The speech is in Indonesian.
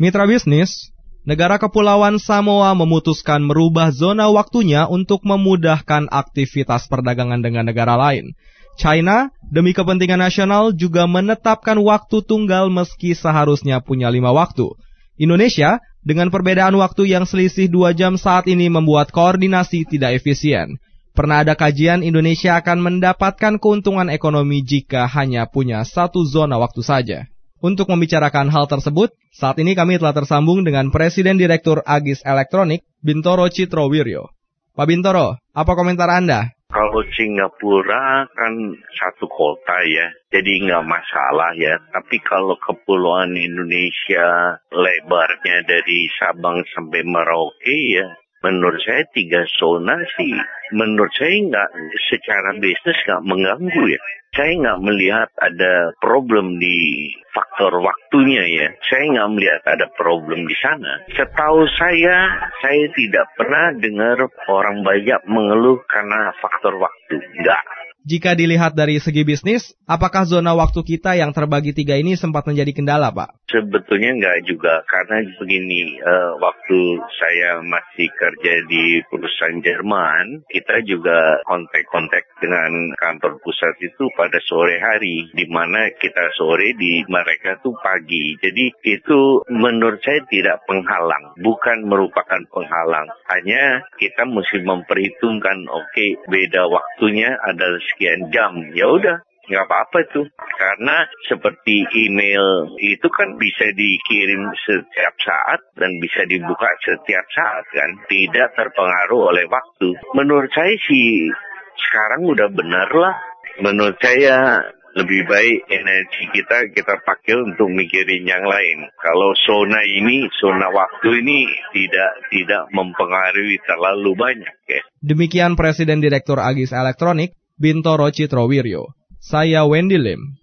Mitra bisnis, negara kepulauan Samoa memutuskan merubah zona waktunya untuk memudahkan aktivitas perdagangan dengan negara lain. China, demi kepentingan nasional, juga menetapkan waktu tunggal meski seharusnya punya lima waktu. Indonesia, dengan perbedaan waktu yang selisih dua jam saat ini membuat koordinasi tidak efisien. Pernah ada kajian Indonesia akan mendapatkan keuntungan ekonomi jika hanya punya satu zona waktu saja. Untuk membicarakan hal tersebut, saat ini kami telah tersambung dengan Presiden Direktur Agis Elektronik, Bintoro Citrowiryo. Pak Bintoro, apa komentar Anda? Kalau Singapura kan satu kota ya, jadi nggak masalah ya. Tapi kalau kepulauan Indonesia lebarnya dari Sabang sampai Merauke ya, menurut saya tiga zona sih, menurut saya nggak secara bisnis nggak mengganggu ya saya nggak melihat ada problem di faktor waktunya ya. Saya nggak melihat ada problem di sana. Setahu saya, saya tidak pernah dengar orang banyak mengeluh karena faktor waktu. Nggak. Jika dilihat dari segi bisnis, apakah zona waktu kita yang terbagi tiga ini sempat menjadi kendala, Pak? Sebetulnya enggak juga, karena begini, uh, waktu saya masih kerja di perusahaan Jerman, kita juga kontak-kontak dengan kantor pusat itu pada sore hari, di mana kita sore di mereka tuh pagi. Jadi itu menurut saya tidak penghalang, bukan merupakan penghalang. Hanya kita mesti memperhitungkan, oke, okay, beda waktunya adalah sekian jam. Ya udah, nggak apa-apa itu. Karena seperti email itu kan bisa dikirim setiap saat dan bisa dibuka setiap saat kan. Tidak terpengaruh oleh waktu. Menurut saya sih sekarang udah benar lah. Menurut saya lebih baik energi kita kita pakai untuk mikirin yang lain. Kalau zona ini, zona waktu ini tidak tidak mempengaruhi terlalu banyak ya. Demikian Presiden Direktur Agis Elektronik Bintoro Citrowiryo. Saya Wendy Lim.